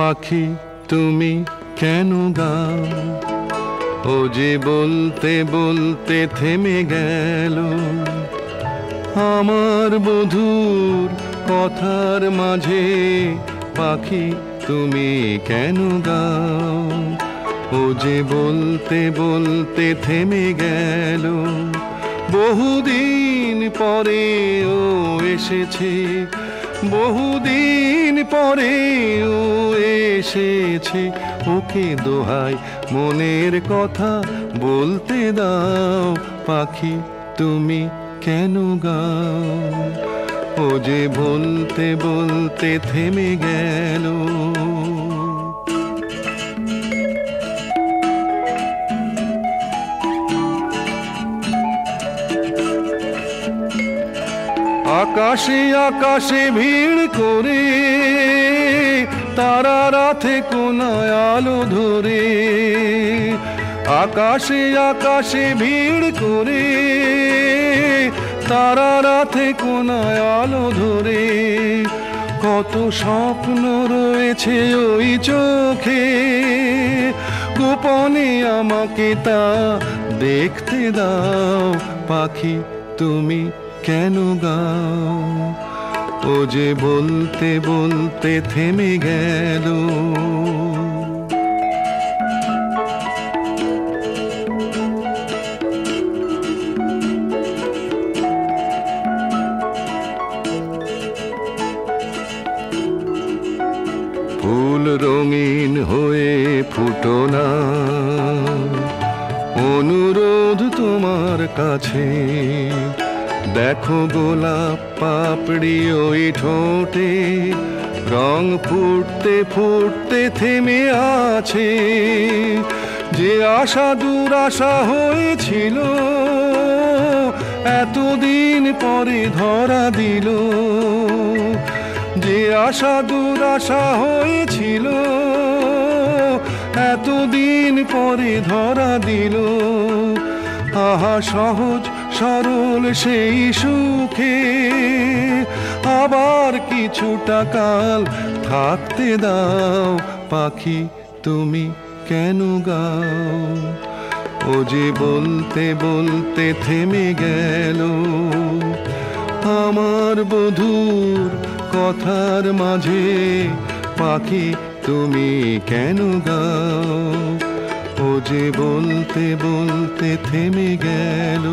পাখি তুমি কেন গাও? ও যে বলতে বলতে থেমে গেল। আমার বধুর কথার মাঝে পাখি তুমি কেন গাও? ও যে বলতে বলতে থেমে গেল। বহুদিন পরে ও এসেছে বহুদিন পরে ও এসেছে ওকে দোহাই। মনের কথা বলতে দাও, পাখি, তুমি কেন গাও? ও যে বলতে বলতে থেমে গেল। আকাশে আকাশে ভিড় করে, তারা রাতে কোনায় আলো ধরে। আকাশে আকাশে ভিড় করে, তারা রাতে কোনায় আলো ধরে। কত স্বপ্ন রয়েছে ওই চোখে, গোপনে আমাকে তা দেখতে দাও, পাখি তুমি। কেন গাও? ও যে বলতে বলতে থেমে গেল। ফুল রঙিন হয়ে ফুটো না। অনুরোধ তোমার কাছে। দেখো গোলাপ পাপড়ি ওই ঠোঁটে, রং ফুটতে ফুটতে থেমে আছে। যে আশা দুরাশা হয়েছিল, এতদিন পরে ধরা দিল। যে আশা দুরাশা হয়েছিল, এতদিন পরে ধরা দিল। আহা, সহজ সরল সেই সুখে আবার কিছুটা কাল থাকতে দাও। পাখি, তুমি কেন গাও? ও যে বলতে বলতে থেমে গেল, আমার বধুর কথার মাঝে, পাখি, তুমি কেন গাও? ও যে বলতে বলতে থেমে গেল